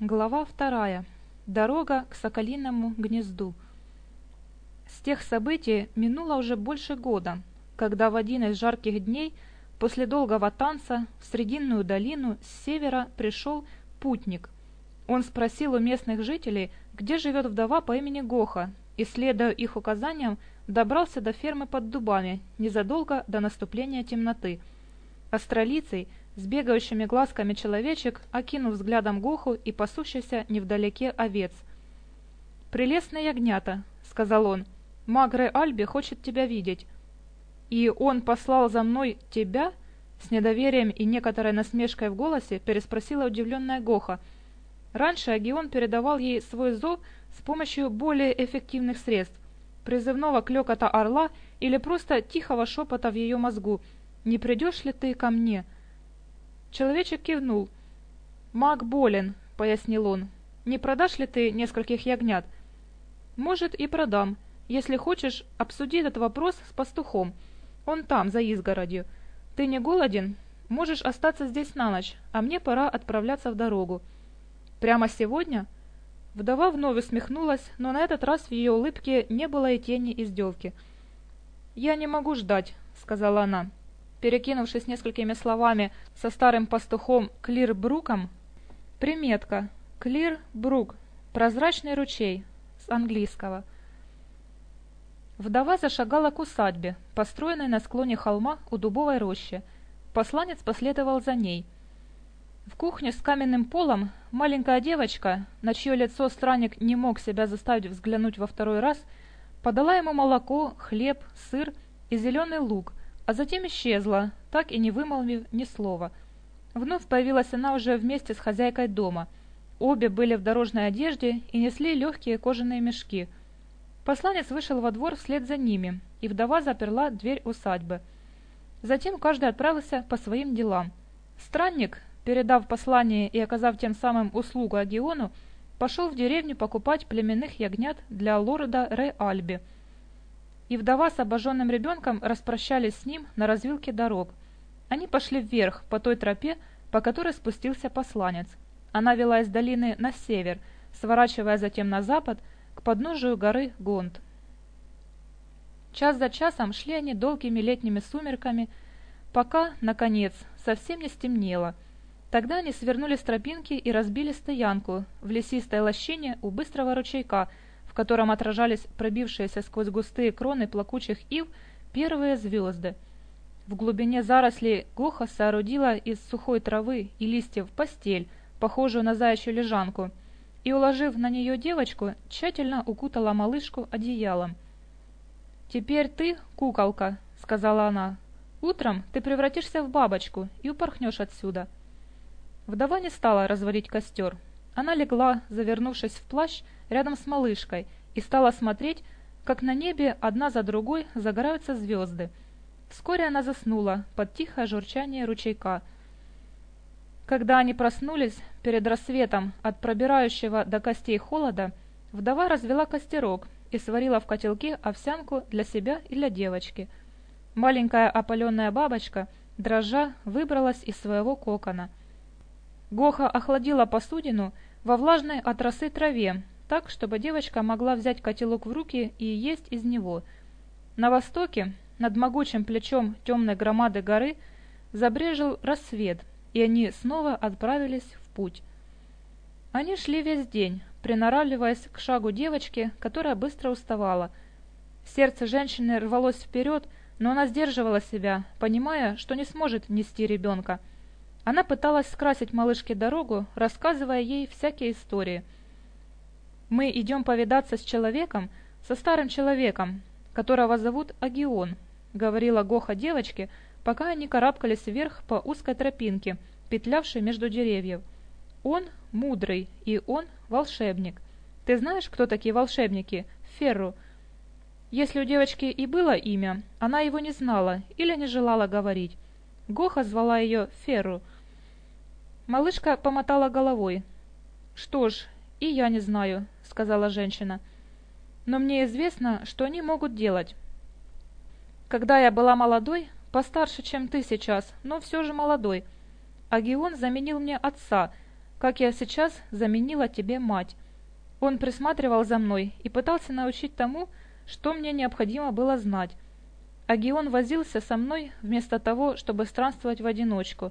Глава вторая. Дорога к Соколиному гнезду. С тех событий минуло уже больше года, когда в один из жарких дней после долгого танца в Срединную долину с севера пришел путник. Он спросил у местных жителей, где живет вдова по имени Гоха, и, следуя их указаниям, добрался до фермы под дубами незадолго до наступления темноты. Астролицей – Сбегающими глазками человечек, окинув взглядом Гоху и пасущийся невдалеке овец. «Прелестные ягнята», — сказал он, — «Магре Альби хочет тебя видеть». «И он послал за мной тебя?» — с недоверием и некоторой насмешкой в голосе переспросила удивленная Гоха. Раньше Агион передавал ей свой зо с помощью более эффективных средств — призывного клёкота орла или просто тихого шепота в ее мозгу «Не придешь ли ты ко мне?» — Человечек кивнул. «Маг болен», — пояснил он. «Не продашь ли ты нескольких ягнят?» «Может, и продам. Если хочешь, обсуди этот вопрос с пастухом. Он там, за изгородью. Ты не голоден? Можешь остаться здесь на ночь, а мне пора отправляться в дорогу». «Прямо сегодня?» Вдова вновь усмехнулась, но на этот раз в ее улыбке не было и тени издевки. «Я не могу ждать», — сказала она. Перекинувшись несколькими словами со старым пастухом Клирбруком, приметка Клирбрук – прозрачный ручей с английского. Вдова зашагала к усадьбе, построенной на склоне холма у дубовой рощи. Посланец последовал за ней. В кухне с каменным полом маленькая девочка, на чье лицо странник не мог себя заставить взглянуть во второй раз, подала ему молоко, хлеб, сыр и зеленый лук, а затем исчезла, так и не вымолвив ни слова. Вновь появилась она уже вместе с хозяйкой дома. Обе были в дорожной одежде и несли легкие кожаные мешки. Посланец вышел во двор вслед за ними, и вдова заперла дверь усадьбы. Затем каждый отправился по своим делам. Странник, передав послание и оказав тем самым услугу Агиону, пошел в деревню покупать племенных ягнят для лорда Рей Альби – и вдова с обожженным ребенком распрощались с ним на развилке дорог. Они пошли вверх по той тропе, по которой спустился посланец. Она вела из долины на север, сворачивая затем на запад к подножию горы Гонд. Час за часом шли они долгими летними сумерками, пока, наконец, совсем не стемнело. Тогда они свернули с тропинки и разбили стоянку в лесистой лощине у быстрого ручейка – котором отражались пробившиеся сквозь густые кроны плакучих ив первые звезды. В глубине зарослей Гоха соорудила из сухой травы и листьев постель, похожую на заячью лежанку, и, уложив на нее девочку, тщательно укутала малышку одеялом. «Теперь ты куколка», — сказала она. «Утром ты превратишься в бабочку и упорхнешь отсюда». Вдова не стала разводить костер, она легла, завернувшись в плащ, рядом с малышкой, и стала смотреть, как на небе одна за другой загораются звезды. Вскоре она заснула под тихое журчание ручейка. Когда они проснулись перед рассветом от пробирающего до костей холода, вдова развела костерок и сварила в котелке овсянку для себя и для девочки. Маленькая опаленная бабочка, дрожа, выбралась из своего кокона. Гоха охладила посудину и, во влажной от росы траве, так, чтобы девочка могла взять котелок в руки и есть из него. На востоке, над могучим плечом темной громады горы, забрежил рассвет, и они снова отправились в путь. Они шли весь день, приноравливаясь к шагу девочки, которая быстро уставала. Сердце женщины рвалось вперед, но она сдерживала себя, понимая, что не сможет нести ребенка – она пыталась скрасить малышке дорогу, рассказывая ей всякие истории. «Мы идем повидаться с человеком, со старым человеком, которого зовут Агион», — говорила Гоха девочке, пока они карабкались вверх по узкой тропинке, петлявшей между деревьев. «Он мудрый, и он волшебник. Ты знаешь, кто такие волшебники? Ферру». Если у девочки и было имя, она его не знала или не желала говорить. Гоха звала ее Ферру — Малышка помотала головой. «Что ж, и я не знаю», — сказала женщина. «Но мне известно, что они могут делать». «Когда я была молодой, постарше, чем ты сейчас, но все же молодой, Агион заменил мне отца, как я сейчас заменила тебе мать. Он присматривал за мной и пытался научить тому, что мне необходимо было знать. Агион возился со мной вместо того, чтобы странствовать в одиночку».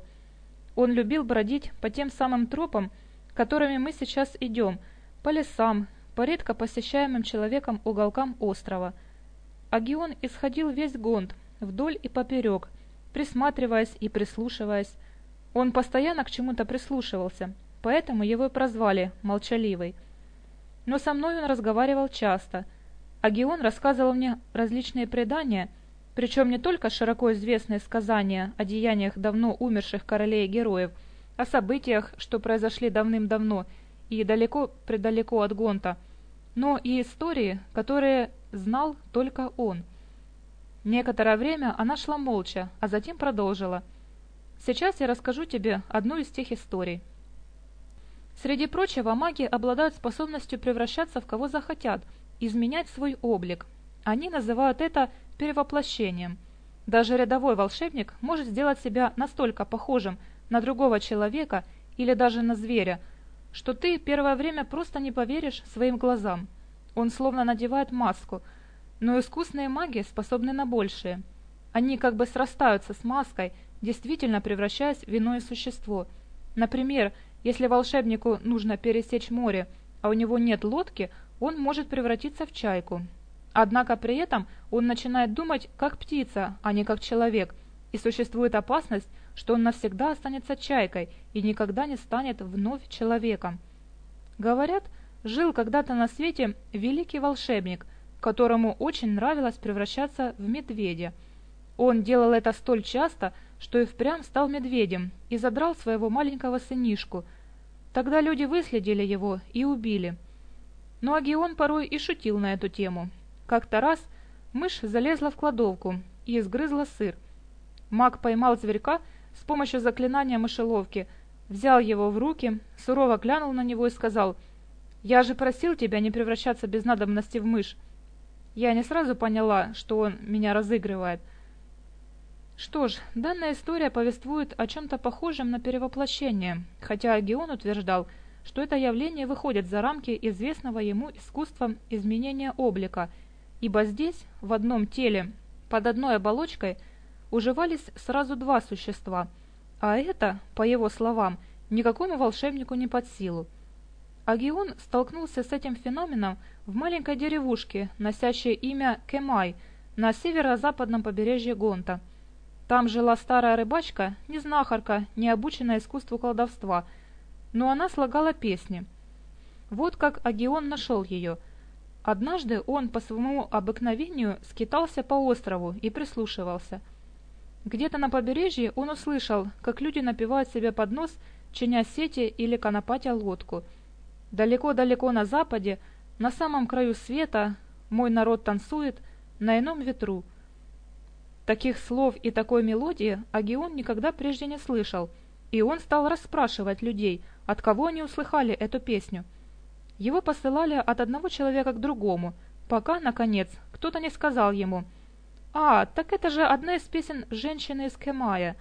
Он любил бродить по тем самым тропам, которыми мы сейчас идем, по лесам, по редко посещаемым человеком уголкам острова. Агион исходил весь гонд, вдоль и поперек, присматриваясь и прислушиваясь. Он постоянно к чему-то прислушивался, поэтому его и прозвали «молчаливый». Но со мной он разговаривал часто. Агион рассказывал мне различные предания – причем не только широко известные сказания о деяниях давно умерших королей и героев, о событиях, что произошли давным-давно и далеко-предалеко от Гонта, но и истории, которые знал только он. Некоторое время она шла молча, а затем продолжила. «Сейчас я расскажу тебе одну из тех историй». Среди прочего, маги обладают способностью превращаться в кого захотят, изменять свой облик. Они называют это перевоплощением. Даже рядовой волшебник может сделать себя настолько похожим на другого человека или даже на зверя, что ты первое время просто не поверишь своим глазам. Он словно надевает маску, но искусные маги способны на большее. Они как бы срастаются с маской, действительно превращаясь в иное существо. Например, если волшебнику нужно пересечь море, а у него нет лодки, он может превратиться в чайку. Однако при этом он начинает думать как птица, а не как человек, и существует опасность, что он навсегда останется чайкой и никогда не станет вновь человеком. Говорят, жил когда-то на свете великий волшебник, которому очень нравилось превращаться в медведя. Он делал это столь часто, что и впрямь стал медведем и задрал своего маленького сынишку. Тогда люди выследили его и убили. Но Агион порой и шутил на эту тему, Как-то раз мышь залезла в кладовку и изгрызла сыр. Маг поймал зверька с помощью заклинания мышеловки, взял его в руки, сурово глянул на него и сказал, «Я же просил тебя не превращаться без надобности в мышь». Я не сразу поняла, что он меня разыгрывает – что ж, данная история повествует о чем-то похожем на перевоплощение, хотя Геон утверждал, что это явление выходит за рамки известного ему искусства изменения облика, ибо здесь, в одном теле, под одной оболочкой, уживались сразу два существа, а это, по его словам, никакому волшебнику не под силу. Агион столкнулся с этим феноменом в маленькой деревушке, носящей имя Кемай, на северо-западном побережье Гонта. Там жила старая рыбачка, не знахарка, не обученная искусству колдовства, но она слагала песни. Вот как Агион нашел ее – Однажды он по своему обыкновению скитался по острову и прислушивался. Где-то на побережье он услышал, как люди напивают себе под нос, чиня сети или конопатя лодку. Далеко-далеко на западе, на самом краю света, мой народ танцует на ином ветру. Таких слов и такой мелодии Агион никогда прежде не слышал, и он стал расспрашивать людей, от кого они услыхали эту песню – Его посылали от одного человека к другому, пока, наконец, кто-то не сказал ему «А, так это же одна из песен женщины из Кемая».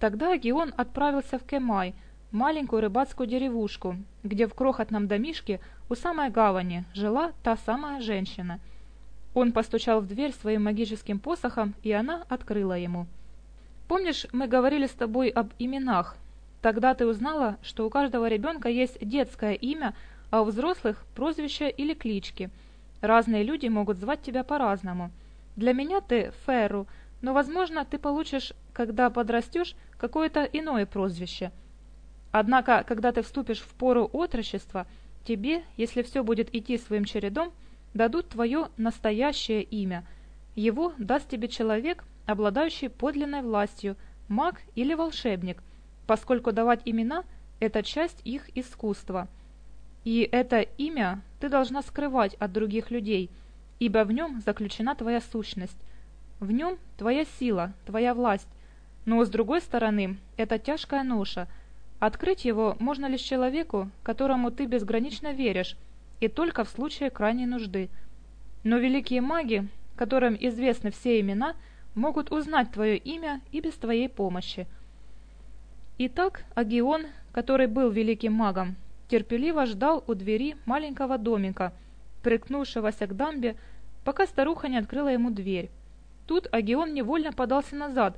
Тогда Агион отправился в Кемай, маленькую рыбацкую деревушку, где в крохотном домишке у самой гавани жила та самая женщина – он постучал в дверь своим магическим посохом, и она открыла ему. «Помнишь, мы говорили с тобой об именах? Тогда ты узнала, что у каждого ребенка есть детское имя, а у взрослых – прозвища или клички. Разные люди могут звать тебя по-разному. Для меня ты – Ферру, но, возможно, ты получишь, когда подрастешь, какое-то иное прозвище. Однако, когда ты вступишь в пору отрочества, тебе, если все будет идти своим чередом, дадут твое настоящее имя. Его даст тебе человек, обладающий подлинной властью, маг или волшебник, поскольку давать имена – это часть их искусства – И это имя ты должна скрывать от других людей, ибо в нем заключена твоя сущность. В нем твоя сила, твоя власть. Но с другой стороны, это тяжкая ноша. Открыть его можно лишь человеку, которому ты безгранично веришь – и только в случае крайней нужды. Но великие маги, которым известны все имена, могут узнать твое имя и без твоей помощи. Итак, Агион, который был великим магом, терпеливо ждал у двери маленького домика, прыгнувшегося к дамбе, пока старуха не открыла ему дверь. Тут Агион невольно подался назад,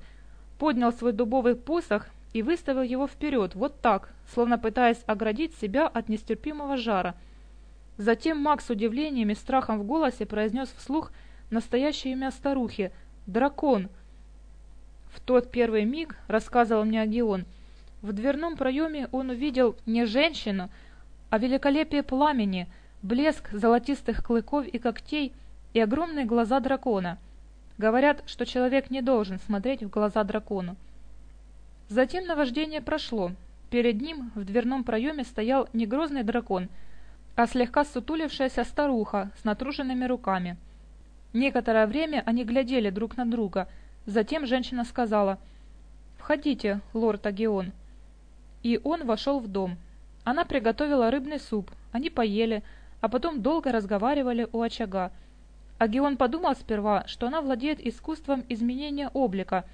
поднял свой дубовый посох и выставил его вперед, вот так, словно пытаясь оградить себя от нестерпимого жара. Затем Макс с удивлением и страхом в голосе произнес вслух настоящее имя старухи — «Дракон». «В тот первый миг, — рассказывал мне Агион, — в дверном проеме он увидел не женщину, а великолепие пламени, блеск золотистых клыков и когтей и огромные глаза дракона. Говорят, что человек не должен смотреть в глаза дракону. Затем наваждение прошло. Перед ним в дверном проеме стоял не грозный дракон, а слегка сутулившаяся старуха с натруженными руками. Некоторое время они глядели друг на друга. Затем женщина сказала «Входите, лорд Агион» и он вошел в дом. Она приготовила рыбный суп, они поели, а потом долго разговаривали у очага. Агион подумал сперва, что она владеет искусством изменения облика.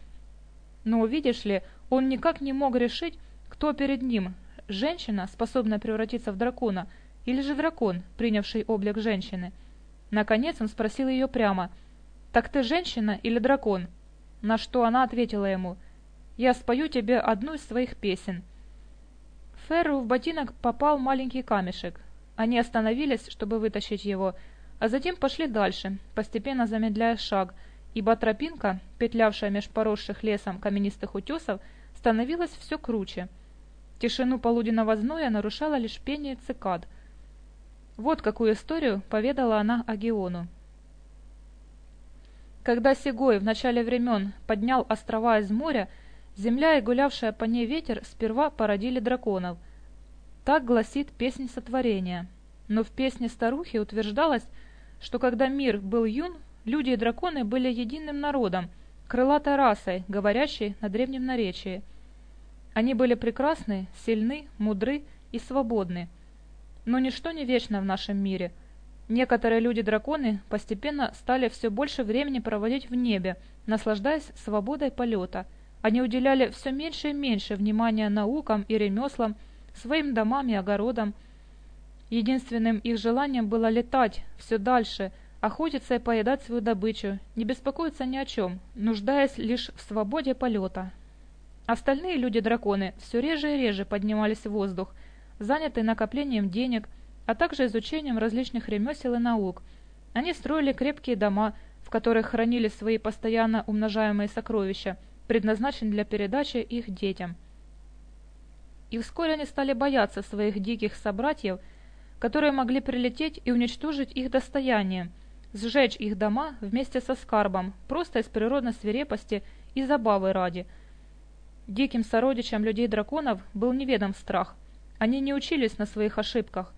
Но, видишь ли, он никак не мог решить, кто перед ним – женщина, способная превратиться в дракона, или же дракон, принявший облик женщины. Наконец он спросил ее прямо «Так ты женщина или дракон?» На что она ответила ему «Я спою тебе одну из своих песен». Ферру в ботинок попал маленький камешек. Они остановились, чтобы вытащить его, а затем пошли дальше, постепенно замедляя шаг, ибо тропинка, петлявшая меж поросших лесом каменистых утесов, становилась все круче. Тишину полуденного зноя нарушало лишь пение цикад. Вот какую историю поведала она Агиону. Когда Сегой в начале времен поднял острова из моря, Земля, и гулявшая по ней ветер, сперва породили драконов. Так гласит песня сотворения. Но в песне старухи утверждалось, что когда мир был юн, люди и драконы были единым народом, крылатой расой, говорящей на древнем наречии. Они были прекрасны, сильны, мудры и свободны. Но ничто не вечно в нашем мире. Некоторые люди-драконы постепенно стали все больше времени проводить в небе, наслаждаясь свободой полета – они уделяли все меньше и меньше внимания наукам и ремеслам, своим домам и огородам. Единственным их желанием было летать все дальше, охотиться и поедать свою добычу, не беспокоиться ни о чем, нуждаясь лишь в свободе полета. Остальные люди-драконы все реже и реже поднимались в воздух, занятые накоплением денег, а также изучением различных ремесел и наук. Они строили крепкие дома, в которых хранили свои постоянно умножаемые сокровища – предназначен для передачи их детям. И вскоре они стали бояться своих диких собратьев, которые могли прилететь и уничтожить их достояние, сжечь их дома вместе со скарбом, просто из природной свирепости и забавы ради. Диким сородичам людей-драконов был неведом страх. Они не учились на своих ошибках.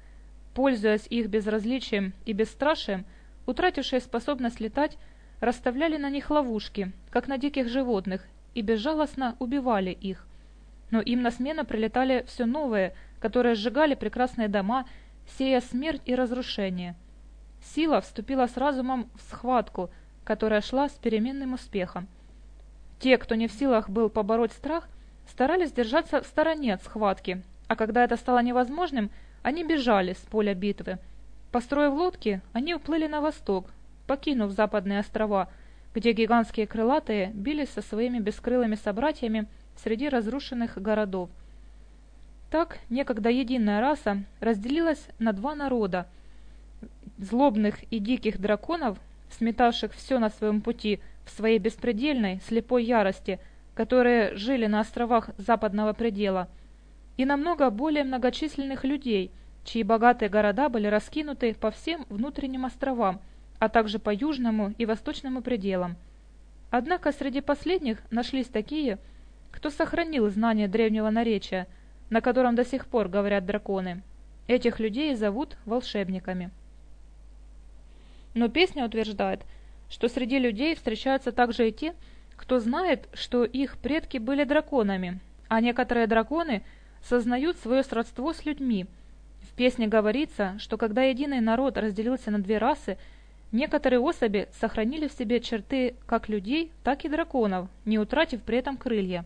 Пользуясь их безразличием и бесстрашием, утратившие способность летать, расставляли на них ловушки, как на диких животных, и безжалостно убивали их. Но им на смену прилетали все новые, которые сжигали прекрасные дома, сея смерть и разрушение. Сила вступила с разумом в схватку, которая шла с переменным успехом. Те, кто не в силах был побороть страх, старались держаться в стороне от схватки, а когда это стало невозможным, они бежали с поля битвы. Построив лодки, они уплыли на восток, покинув западные острова – где гигантские крылатые били со своими бескрылыми собратьями среди разрушенных городов. Так некогда единая раса разделилась на два народа – злобных и диких драконов, сметавших все на своем пути в своей беспредельной, слепой ярости, которые жили на островах западного предела, и намного более многочисленных людей, чьи богатые города были раскинуты по всем внутренним островам – а также по южному и восточному пределам. Однако среди последних нашлись такие, кто сохранил знание древнего наречия, на котором до сих пор говорят драконы. Этих людей зовут волшебниками. Но песня утверждает, что среди людей встречаются также и те, кто знает, что их предки были драконами, а некоторые драконы сознают свое сродство с людьми. В песне говорится, что когда единый народ разделился на две расы – Некоторые особи сохранили в себе черты как людей, так и драконов, не утратив при этом крылья.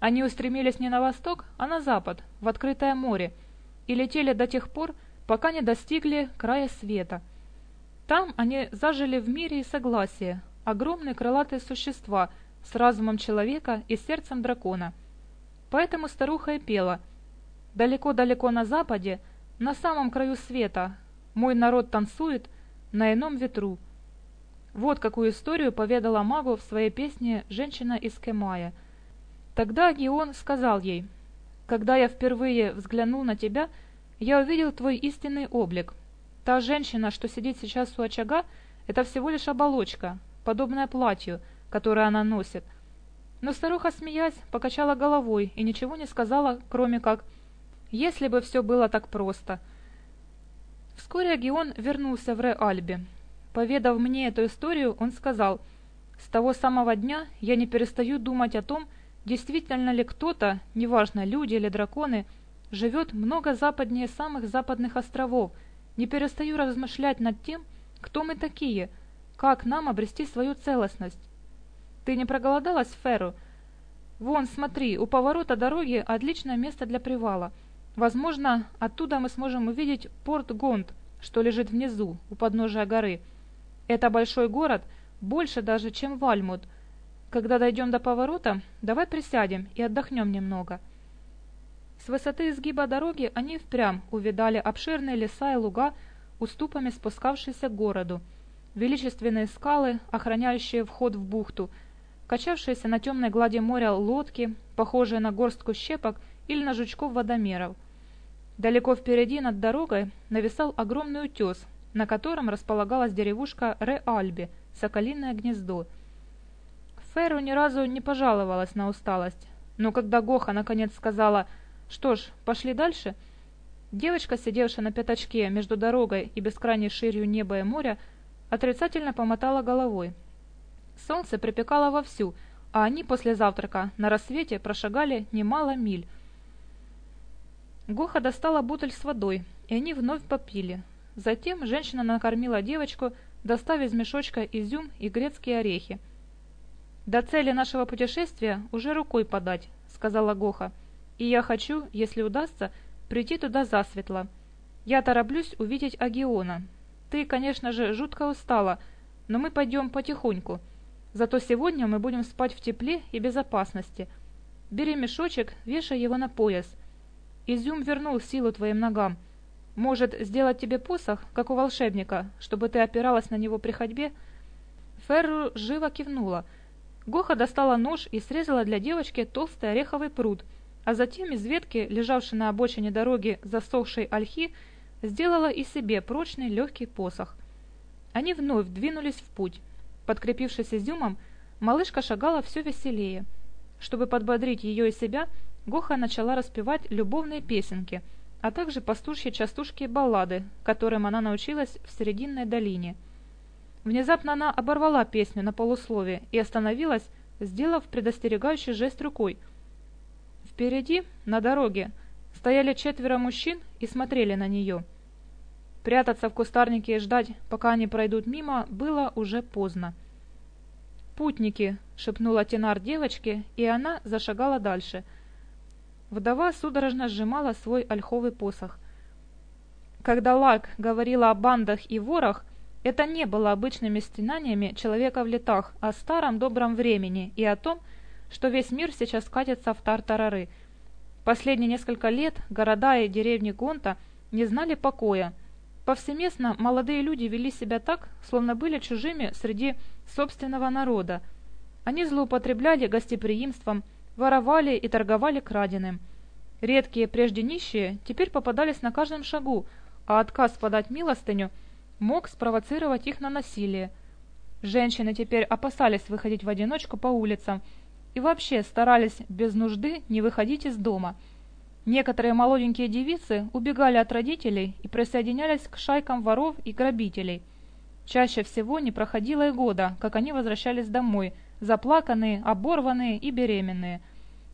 Они устремились не на восток, а на запад, в открытое море, и летели до тех пор, пока не достигли края света. Там они зажили в мире и согласии, огромные крылатые существа с разумом человека и сердцем дракона. Поэтому старуха и пела «Далеко-далеко на западе, на самом краю света, мой народ танцует», на ином ветру. Вот какую историю поведала Магу в своей песне «Женщина из Кемая». Тогда Геон сказал ей, «Когда я впервые взглянул на тебя, я увидел твой истинный облик. Та женщина, что сидит сейчас у очага, это всего лишь оболочка, подобная платью, которое она носит». Но старуха, смеясь, покачала головой и ничего не сказала, кроме как «Если бы все было так просто», — Вскоре Агион вернулся в Ре-Альбе. Поведав мне эту историю, он сказал, «С того самого дня я не перестаю думать о том, действительно ли кто-то, неважно, люди или драконы, живет много западнее самых западных островов, не перестаю размышлять над тем, кто мы такие, как нам обрести свою целостность. Ты не проголодалась, Феру? Вон, смотри, у поворота дороги отличное место для привала». Возможно, оттуда мы сможем увидеть порт Гонд, что лежит внизу, у подножия горы. Это большой город, больше даже, чем Вальмут. Когда дойдем до поворота, давай присядем и отдохнем немного». С высоты изгиба дороги они впрямь увидали обширные леса и луга, уступами спускавшиеся к городу, величественные скалы, охраняющие вход в бухту, качавшиеся на темной глади моря лодки, похожие на горстку щепок или на жучков-водомеров – Далеко впереди над дорогой нависал огромный утес, на котором располагалась деревушка Ре-Альби, Соколиное гнездо. Феру ни разу не пожаловалась на усталость, но когда Гоха наконец сказала «Что ж, пошли дальше», девочка, сидевшая на пятачке между дорогой и бескрайней ширью неба и моря, отрицательно помотала головой. Солнце припекало вовсю, а они после завтрака на рассвете прошагали немало миль, Гоха достала бутыль с водой, и они вновь попили. Затем женщина накормила девочку, достав из мешочка изюм и грецкие орехи. «До цели нашего путешествия уже рукой подать», — сказала Гоха. «И я хочу, если удастся, прийти туда засветло. Я тороплюсь увидеть Агиона. Ты, конечно же, жутко устала, но мы пойдем потихоньку. Зато сегодня мы будем спать в тепле и безопасности. Бери мешочек, вешай его на Изюм вернул силу твоим ногам. Может, сделать тебе посох, как у волшебника, чтобы ты опиралась на него при ходьбе?» Ферру живо кивнула. Гоха достала нож и срезала для девочки толстый ореховый пруд, а затем из ветки, лежавшей на обочине дороги засохшей ольхи, сделала и себе прочный легкий посох. Они вновь двинулись в путь. Подкрепившись изюмом, малышка шагала все веселее. Чтобы подбодрить ее и себя, — Гоха начала распевать любовные песенки, а также пастушьи частушки и баллады, которым она научилась в Срединной долине – Внезапно она оборвала песню на полусловие и остановилась, сделав предостерегающий жест рукой. Впереди, на дороге, стояли четверо мужчин и смотрели на нее. Прятаться в кустарнике и ждать, пока они пройдут мимо, было уже поздно. «Путники!» — шепнула Тенар девочке, и она зашагала дальше. Вдова судорожно сжимала свой ольховый посох. Когда Лак говорила о бандах и ворах, это не было обычными стенаниями человека в летах, о старом добром времени и о том, что весь мир сейчас катится в тартарары. Последние несколько лет города и деревни Гонта не знали покоя. Повсеместно молодые люди вели себя так, словно были чужими среди собственного народа. Они злоупотребляли гостеприимством, воровали и торговали краденым. Редкие прежде нищие теперь попадались на каждом шагу, а отказ подать милостыню – мог спровоцировать их на насилие. Женщины теперь опасались выходить в одиночку по улицам и вообще старались без нужды не выходить из дома. Некоторые молоденькие девицы убегали от родителей и присоединялись к шайкам воров и грабителей. Чаще всего не проходило и года, как они возвращались домой, заплаканные, оборванные и беременные.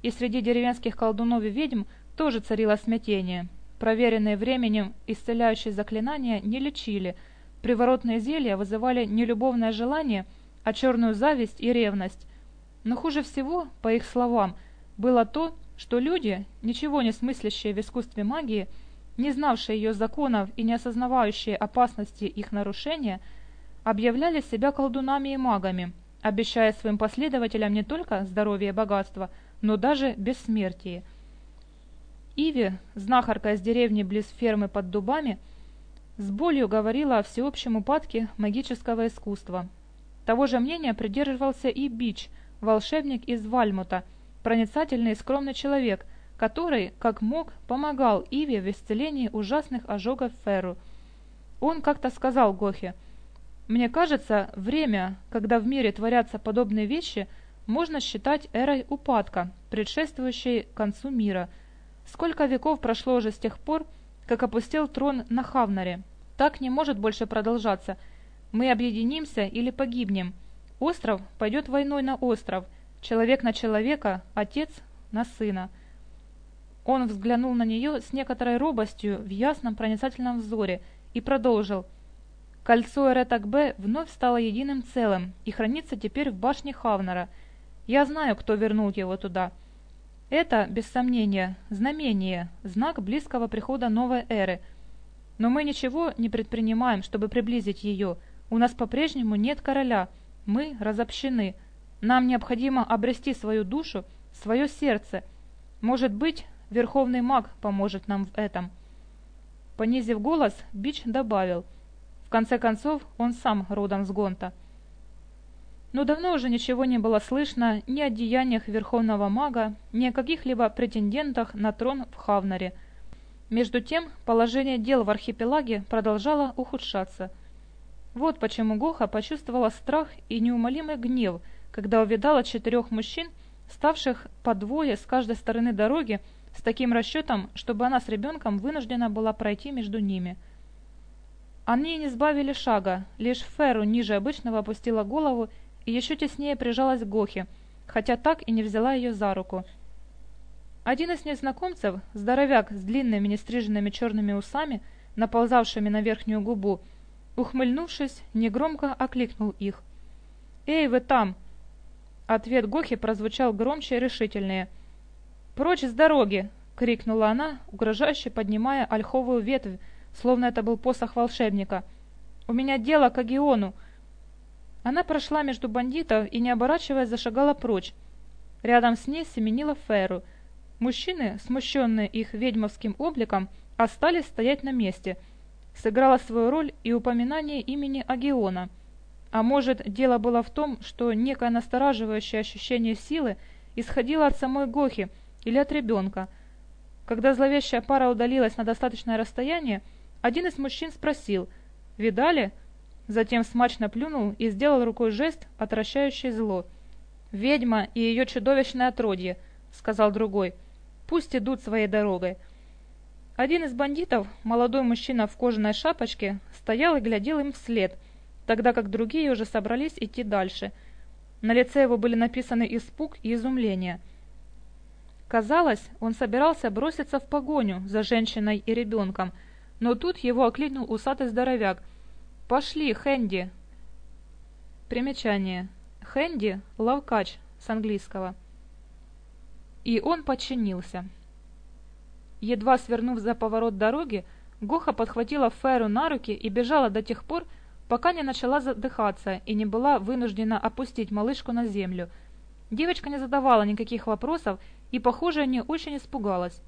И среди деревенских колдунов и ведьм тоже царило смятение. Проверенные временем исцеляющие заклинания не лечили, приворотные зелья вызывали не любовное желание, а черную зависть и ревность. Но хуже всего, по их словам, было то, что люди, ничего не смыслящие в искусстве магии, не знавшие ее законов и не осознавающие опасности их нарушения, объявляли себя колдунами и магами – обещая своим последователям не только здоровье и богатство, но даже бессмертие. Иви, знахарка из деревни близ фермы под дубами, с болью говорила о всеобщем упадке магического искусства. Того же мнения придерживался и Бич, волшебник из Вальмута, проницательный и скромный человек, который, как мог, помогал Иве в исцелении ужасных ожогов Ферру. Он как-то сказал Гохе – мне кажется, время, когда в мире творятся подобные вещи, можно считать эрой упадка, предшествующей концу мира. Сколько веков прошло уже с тех пор, как опустел трон на Хавнаре. Так не может больше продолжаться. Мы объединимся или погибнем. Остров пойдет войной на остров, человек на человека, отец на сына. Он взглянул на нее с некоторой робостью в ясном проницательном взоре и продолжил – Кольцо Такбе вновь стало единым целым и хранится теперь в башне Хавнера. Я знаю, кто вернул его туда. Это, без сомнения, знамение, знак близкого прихода новой эры. Но мы ничего не предпринимаем, чтобы приблизить ее. У нас по-прежнему нет короля. Мы разобщены. Нам необходимо обрести свою душу, свое сердце. Может быть, верховный маг поможет нам в этом. Понизив голос, Бич добавил – конце концов он сам родом с Гонта. Но давно уже ничего не было слышно ни о деяниях Верховного Мага, ни о каких-либо претендентах на трон в Хавнаре. Между тем, положение дел в архипелаге продолжало ухудшаться. Вот почему Гоха почувствовала страх и неумолимый гнев, когда увидала четырех мужчин, ставших по двое с каждой стороны дороги, с таким расчетом, чтобы она с ребенком вынуждена была пройти между ними – они не сбавили шага, лишь Феру ниже обычного опустила голову и еще теснее прижалась к Гохе, хотя так и не взяла ее за руку. Один из незнакомцев, здоровяк с длинными нестриженными черными усами, наползавшими на верхнюю губу, ухмыльнувшись, негромко окликнул их. «Эй, вы там!» Ответ Гохи прозвучал громче и решительнее. «Прочь с дороги!» — крикнула она, угрожающе поднимая ольховую ветвь, словно это был посох волшебника. «У меня дело к Агиону!» Она прошла между бандитов и, не оборачиваясь, зашагала прочь. Рядом с ней семенила Феру. Мужчины, смущенные их ведьмовским обликом, остались стоять на месте. Сыграла свою роль и упоминание имени Агиона. А может, дело было в том, что некое настораживающее ощущение силы исходило от самой Гохи или от ребенка. Когда зловещая пара удалилась на достаточное расстояние, один из мужчин спросил «Видали?» Затем смачно плюнул и сделал рукой жест, отвращающий зло. «Ведьма и ее чудовищное отродье», — сказал другой. «Пусть идут своей дорогой». Один из бандитов, молодой мужчина в кожаной шапочке, стоял и глядел им вслед, тогда как другие уже собрались идти дальше. На лице его были написаны испуг и изумление. Казалось, он собирался броситься в погоню за женщиной и ребенком — но тут его окликнул усатый здоровяк — «Пошли, Хэнди!» Примечание. Хэнди – лавкач с английского. И он подчинился. Едва свернув за поворот дороги, Гоха подхватила Феру на руки и бежала до тех пор, пока не начала задыхаться и не была вынуждена опустить малышку на землю. Девочка не задавала никаких вопросов и, похоже, не очень испугалась.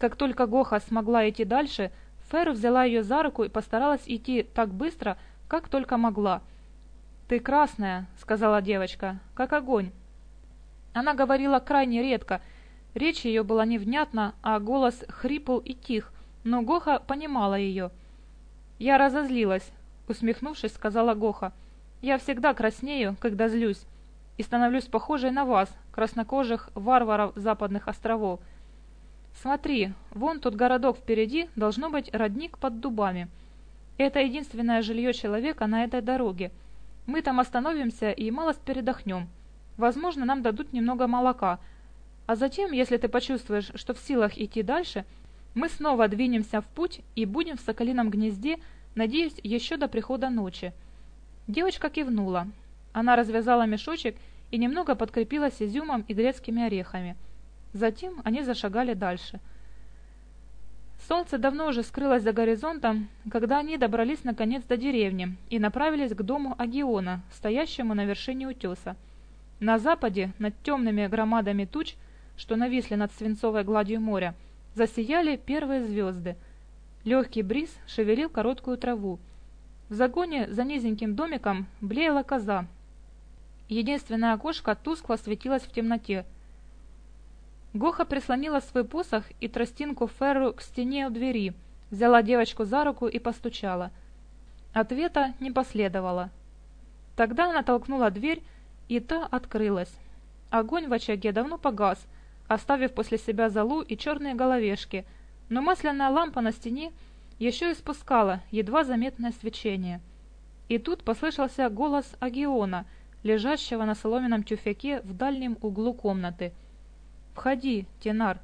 Как только Гоха смогла идти дальше – Фэр взяла ее за руку и постаралась идти так быстро, как только могла. «Ты красная», — сказала девочка, — «как огонь». Она говорила крайне редко. Речь ее была невнятна, а голос хрипл и тих, но Гоха понимала ее. «Я разозлилась», — усмехнувшись, сказала Гоха. «Я всегда краснею, когда злюсь, и становлюсь похожей на вас, краснокожих варваров западных островов». Смотри, вон тот городок впереди, должно быть родник под дубами. Это единственное жилье человека на этой дороге. Мы там остановимся и малость передохнем. Возможно, нам дадут немного молока. А затем, если ты почувствуешь, что в силах идти дальше, мы снова двинемся в путь и будем в Соколином гнезде, надеюсь, еще до прихода ночи». Девочка кивнула. Она развязала мешочек и немного подкрепилась изюмом и грецкими орехами. Затем они зашагали дальше. Солнце давно уже скрылось за горизонтом, когда они добрались наконец до деревни и направились к дому Агиона, стоящему на вершине утеса. На западе, над темными громадами туч, что нависли над свинцовой гладью моря, засияли первые звезды. Легкий бриз шевелил короткую траву. В загоне за низеньким домиком блеяла коза. Единственное окошко тускло светилось в темноте – Гоха прислонила свой посох и тростинку Ферру к стене у двери, взяла девочку за руку и постучала. Ответа не последовало. Тогда она толкнула дверь, и та открылась. Огонь в очаге давно погас, оставив после себя золу и черные головешки, но масляная лампа на стене еще испускала едва заметное свечение. И тут послышался голос Агиона, лежащего на соломенном тюфяке в дальнем углу комнаты. «Входи, Тенар!»